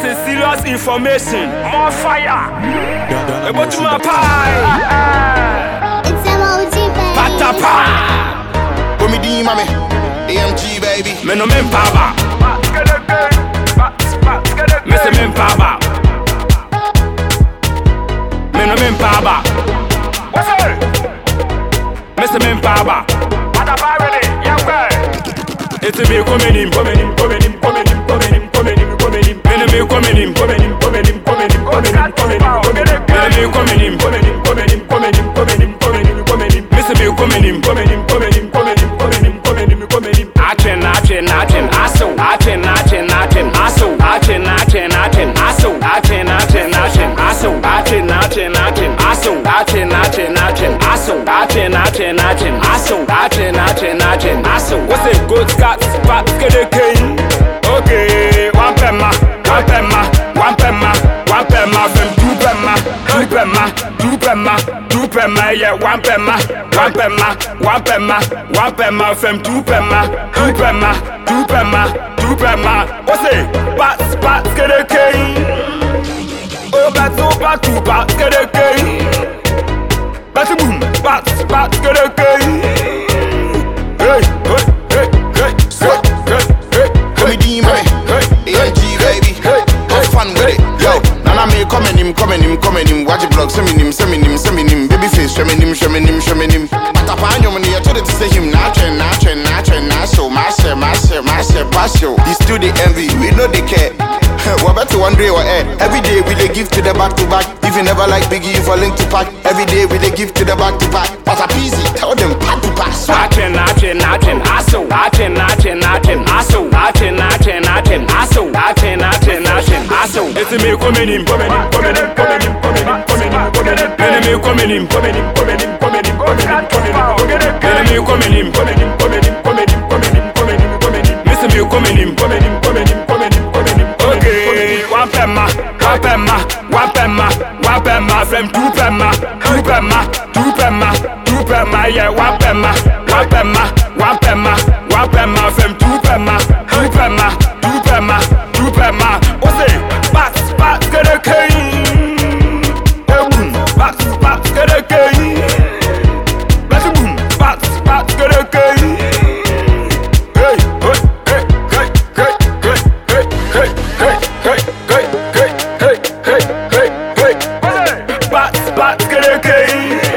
This is serious information. More fire. Ebo to my pie. It's MOG, baby. Patapa. Comedy mame, AMG baby. Me no men paba. Me se men paba. Me no men paba. Me se men paba. It's me coming in, coming in, coming in, coming in, coming in, coming in, coming in. Me no me coming in, coming in, coming in, coming in, coming in, coming in, coming in. Me no me coming in, coming in, coming in, coming in, coming in, coming in, coming in. Me se me coming in, coming in, coming in, coming in, coming in, coming in, coming in. Achen, achen, achen, aso. Achen, achen, achen, aso. Achen, achen, achen, aso. Achen, achen, achen, aso. Achen, achen, achen, aso. Achen, achen, achen, aso. Achen, achen, achen, aso. Achen, achen, achen, aso. What's it? Good Scots, back to the king. Pema, yeah, one pema, one pema, one pema, one pema, from two pema, two pema, two pema, two pema. What's it? Bats, bats, get a king. Oh, bats, oh, bats, two bats, get a king. Bats, boom, bats, bats, get a king. Hey, hey, hey, hey, hey, hey, hey, Comedy mame, AMG baby. Have fun with it, yo. Nana me coming him, coming him, coming him. Watch it blog, send him, send him, send him. Him, show me him, show me him. Atapa anyo mani, I told it to say him. Nah, trend, nah, trend, nah, trend, nah, so. Mashe, mashe, mashe, basho. He still the envy, we know they care. We're about to one day or air. Every day we they give to the back to back. If you never like Biggie, you fall link Tupac. Every day we they give to the back to back. But a peasy, tell them pat to pass. Achen, achen, achen, aso. Achen, achen, achen, aso. Achen, achen, achen, aso. Achen, achen, achen, aso. It's me coming in, coming in, coming in, Enemy coming in, coming in, coming in, coming in, coming in, coming in. Enemy coming in, coming in, coming in, coming in, coming in, coming in, coming in. Miss me coming in, coming in, coming in, coming in, coming in. Okay, one pema, one pema, one pema, one pema, from two pema, two pema, two pema, two pema, yeah, one pema, one pema, ready.